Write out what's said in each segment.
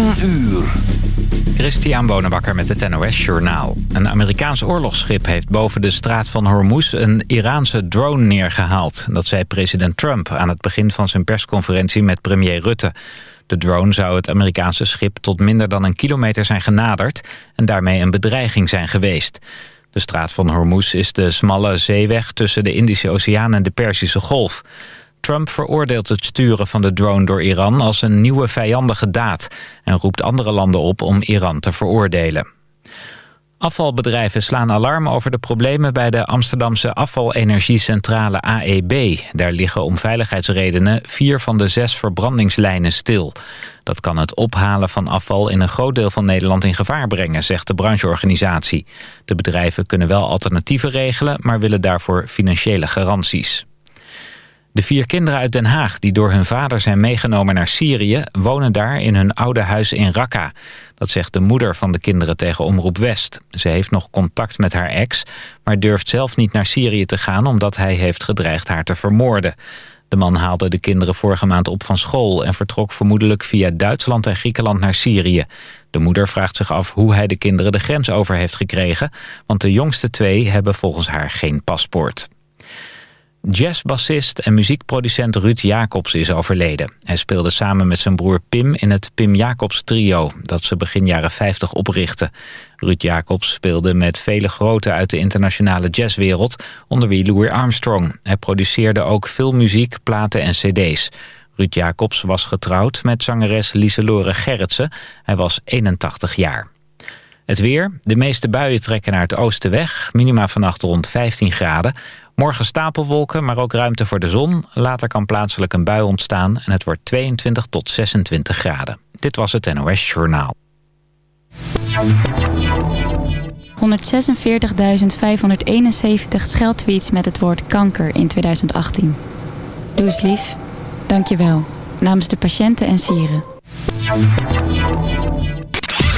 10 uur. Christian Bonenbakker met het NOS Journaal. Een Amerikaans oorlogsschip heeft boven de straat van Hormuz... een Iraanse drone neergehaald. Dat zei president Trump aan het begin van zijn persconferentie met premier Rutte. De drone zou het Amerikaanse schip tot minder dan een kilometer zijn genaderd... en daarmee een bedreiging zijn geweest. De straat van Hormuz is de smalle zeeweg tussen de Indische Oceaan en de Perzische Golf... Trump veroordeelt het sturen van de drone door Iran als een nieuwe vijandige daad... en roept andere landen op om Iran te veroordelen. Afvalbedrijven slaan alarm over de problemen bij de Amsterdamse afvalenergiecentrale AEB. Daar liggen om veiligheidsredenen vier van de zes verbrandingslijnen stil. Dat kan het ophalen van afval in een groot deel van Nederland in gevaar brengen, zegt de brancheorganisatie. De bedrijven kunnen wel alternatieven regelen, maar willen daarvoor financiële garanties. De vier kinderen uit Den Haag die door hun vader zijn meegenomen naar Syrië... wonen daar in hun oude huis in Raqqa. Dat zegt de moeder van de kinderen tegen Omroep West. Ze heeft nog contact met haar ex... maar durft zelf niet naar Syrië te gaan... omdat hij heeft gedreigd haar te vermoorden. De man haalde de kinderen vorige maand op van school... en vertrok vermoedelijk via Duitsland en Griekenland naar Syrië. De moeder vraagt zich af hoe hij de kinderen de grens over heeft gekregen... want de jongste twee hebben volgens haar geen paspoort. Jazzbassist en muziekproducent Ruud Jacobs is overleden. Hij speelde samen met zijn broer Pim in het Pim Jacobs trio... dat ze begin jaren 50 oprichtte. Ruud Jacobs speelde met vele groten uit de internationale jazzwereld... onder wie Louis Armstrong. Hij produceerde ook veel muziek, platen en cd's. Ruud Jacobs was getrouwd met zangeres Lieselore Gerritsen. Hij was 81 jaar. Het weer. De meeste buien trekken naar het oosten weg. Minima vannacht rond 15 graden. Morgen stapelwolken, maar ook ruimte voor de zon. Later kan plaatselijk een bui ontstaan en het wordt 22 tot 26 graden. Dit was het NOS Journaal. 146.571 scheldtweets met het woord kanker in 2018. Doe eens lief. Dank je wel. Namens de patiënten en sieren.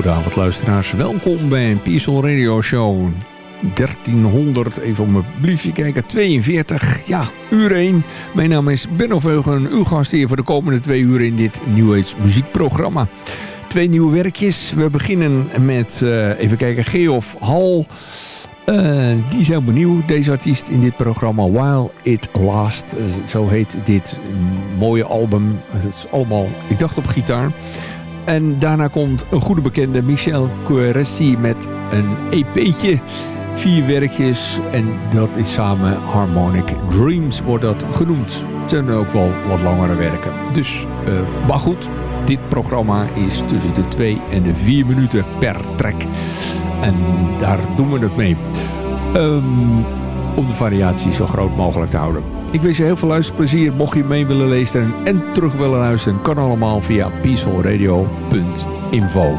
Hele goede avond luisteraars. Welkom bij Peaceful Radio Show 1300, even op mijn briefje kijken, 42, ja, uur 1. Mijn naam is Benno Veugen, uw gast hier voor de komende twee uur in dit New Age muziekprogramma. Twee nieuwe werkjes. We beginnen met, uh, even kijken, Geoff Hal. Uh, die helemaal nieuw, deze artiest in dit programma. While It Last, uh, zo heet dit mooie album. Het is allemaal, ik dacht op gitaar. En daarna komt een goede bekende Michel Coeressi met een EP'tje vier werkjes en dat is samen Harmonic Dreams wordt dat genoemd. Het zijn ook wel wat langere werken. Dus, uh, maar goed, dit programma is tussen de twee en de vier minuten per track. En daar doen we het mee. Um, om de variatie zo groot mogelijk te houden. Ik wens je heel veel luisterplezier. Mocht je mee willen lezen en terug willen luisteren... kan allemaal via peacefulradio.info.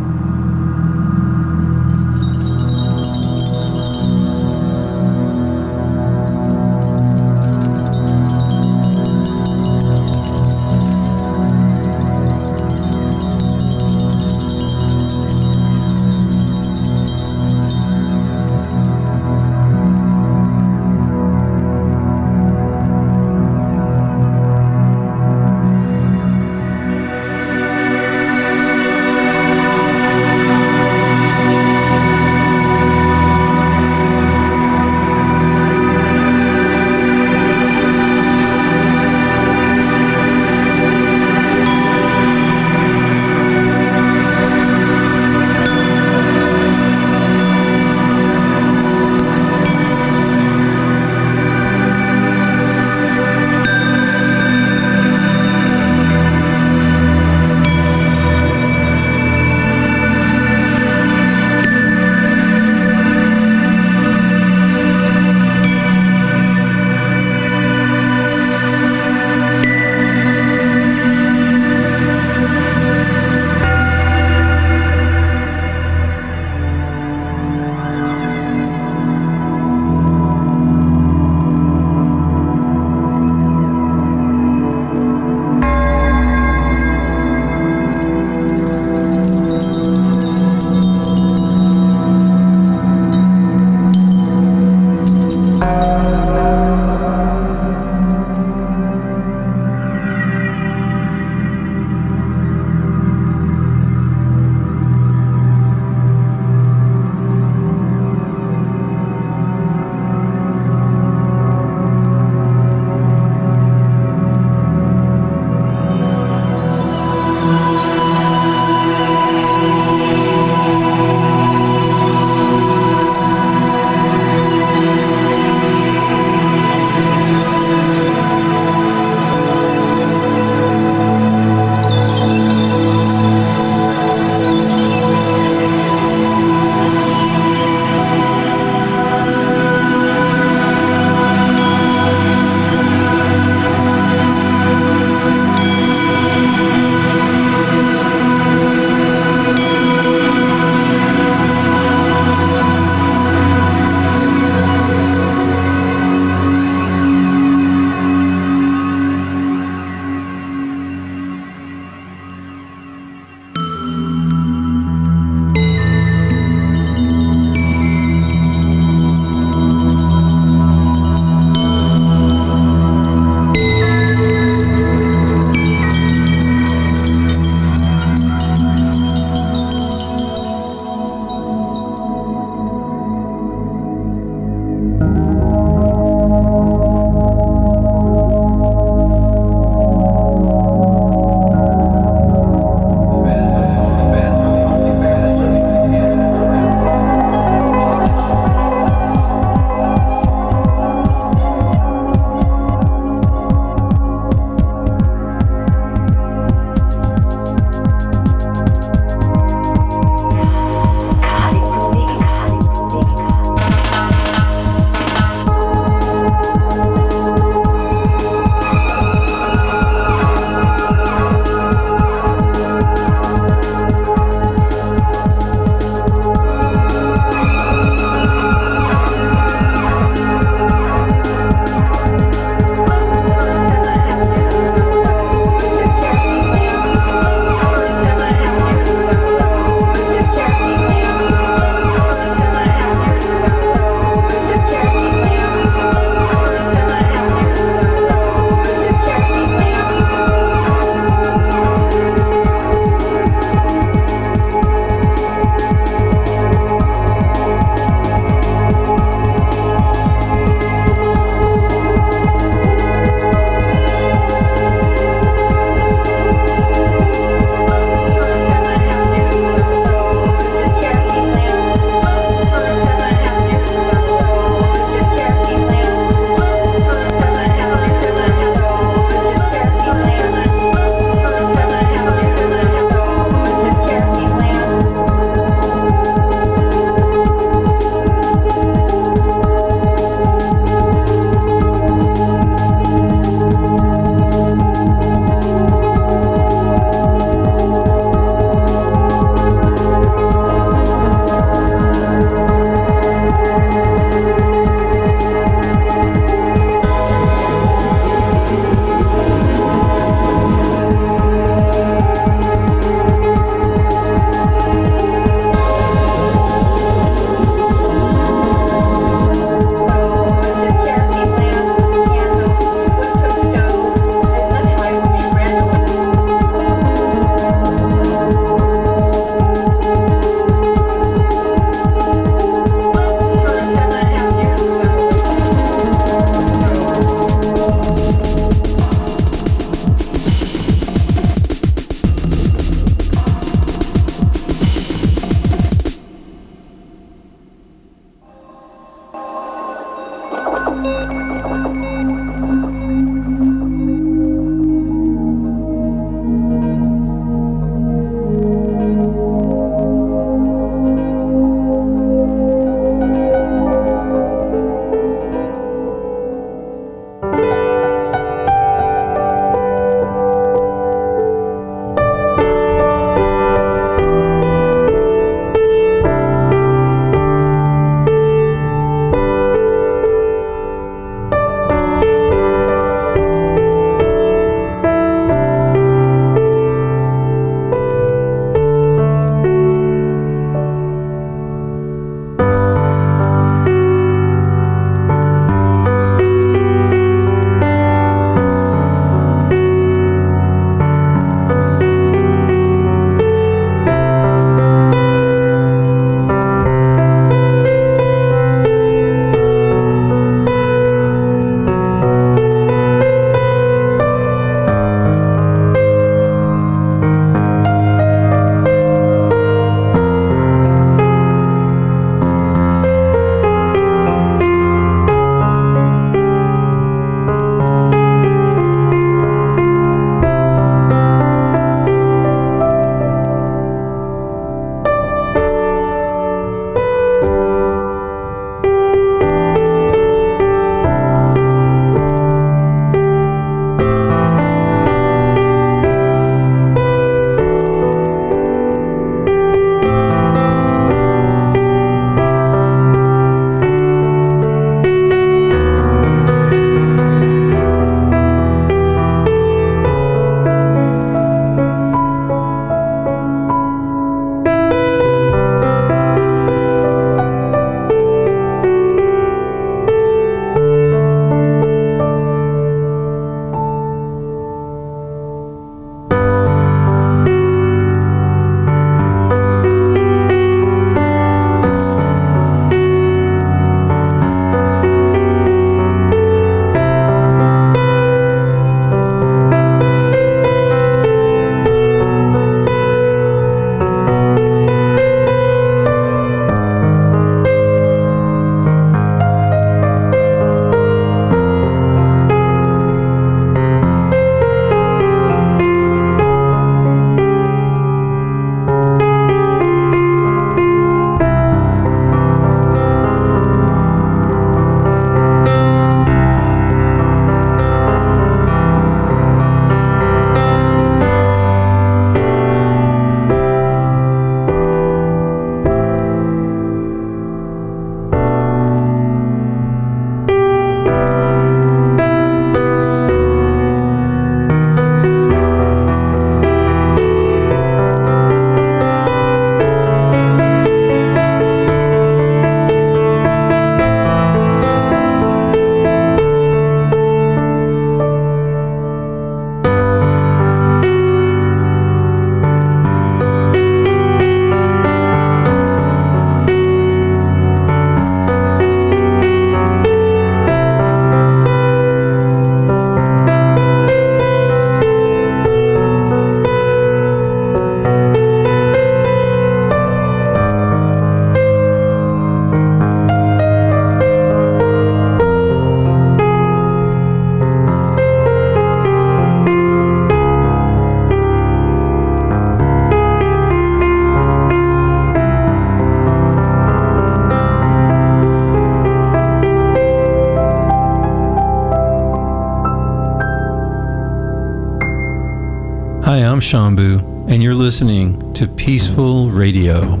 Shambu, and you're listening to Peaceful Radio.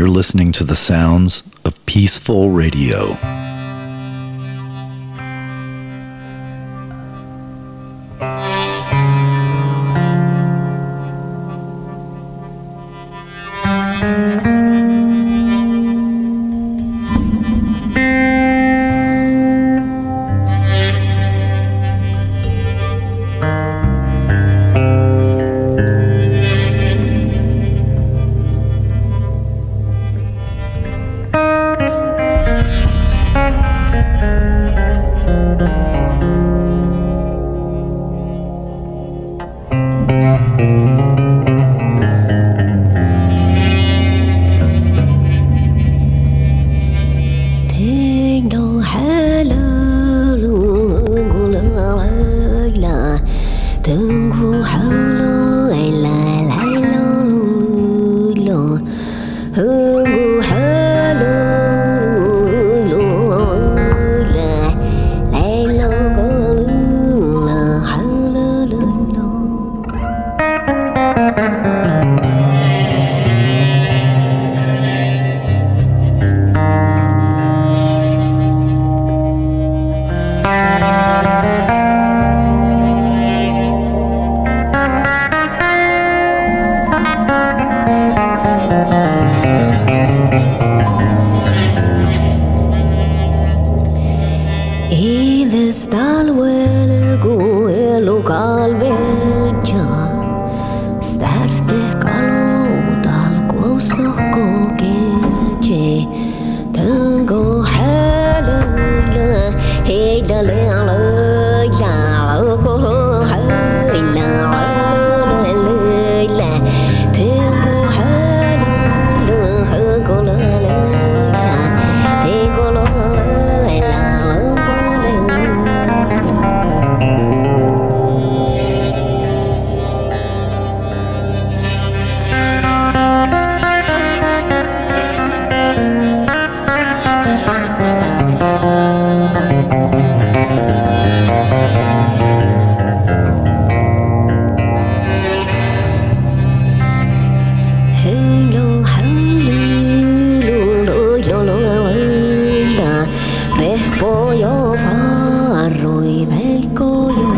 you're listening to the sounds of peaceful radio. Dritte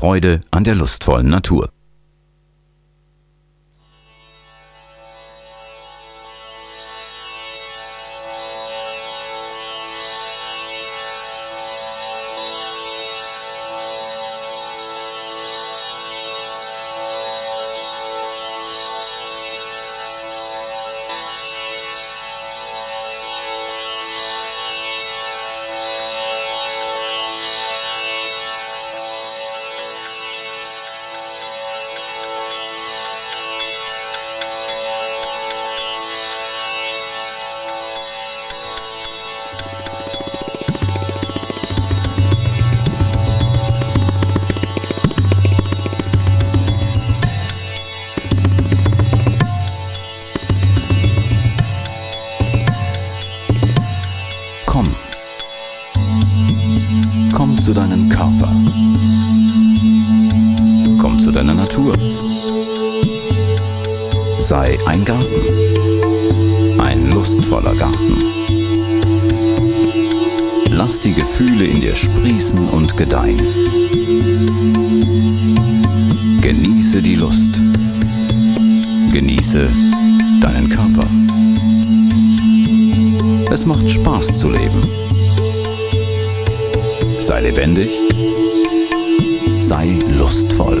Freude an der lustvollen Natur. Die Gefühle in dir sprießen und gedeihen. Genieße die Lust. Genieße deinen Körper. Es macht Spaß zu leben. Sei lebendig. Sei lustvoll.